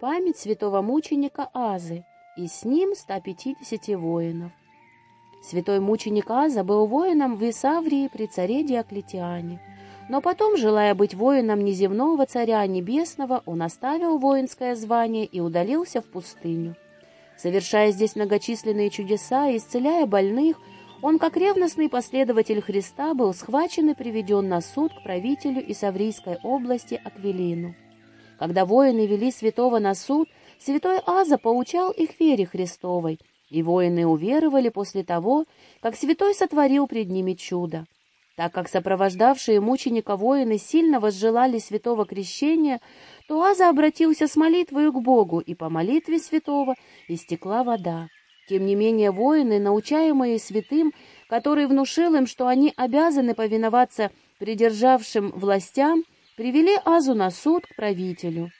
память святого мученика Азы, и с ним 150 воинов. Святой мученик Аза был воином в Исаврии при царе Диоклетиане. Но потом, желая быть воином неземного царя небесного, он оставил воинское звание и удалился в пустыню. Совершая здесь многочисленные чудеса и исцеляя больных, он, как ревностный последователь Христа, был схвачен и приведен на суд к правителю Исаврийской области Аквилину. Когда воины вели святого на суд, святой Аза поучал их вере Христовой, и воины уверовали после того, как святой сотворил пред ними чудо. Так как сопровождавшие мученика воины сильно возжелали святого крещения, то Аза обратился с молитвою к Богу, и по молитве святого истекла вода. Тем не менее воины, научаемые святым, который внушил им, что они обязаны повиноваться придержавшим властям, привели Азу на суд к правителю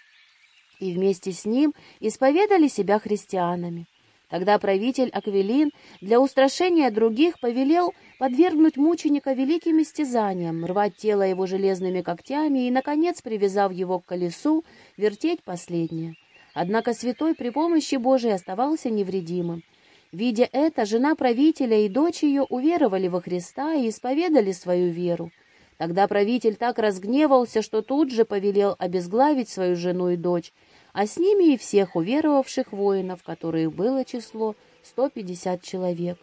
и вместе с ним исповедали себя христианами. Тогда правитель Аквилин для устрашения других повелел подвергнуть мученика великим истязаниям, рвать тело его железными когтями и, наконец, привязав его к колесу, вертеть последнее. Однако святой при помощи Божией оставался невредимым. Видя это, жена правителя и дочь ее уверовали во Христа и исповедали свою веру. Тогда правитель так разгневался, что тут же повелел обезглавить свою жену и дочь, а с ними и всех уверовавших воинов, которых было число 150 человек.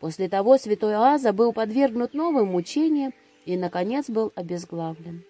После того святой Аза был подвергнут новым мучениям и, наконец, был обезглавлен.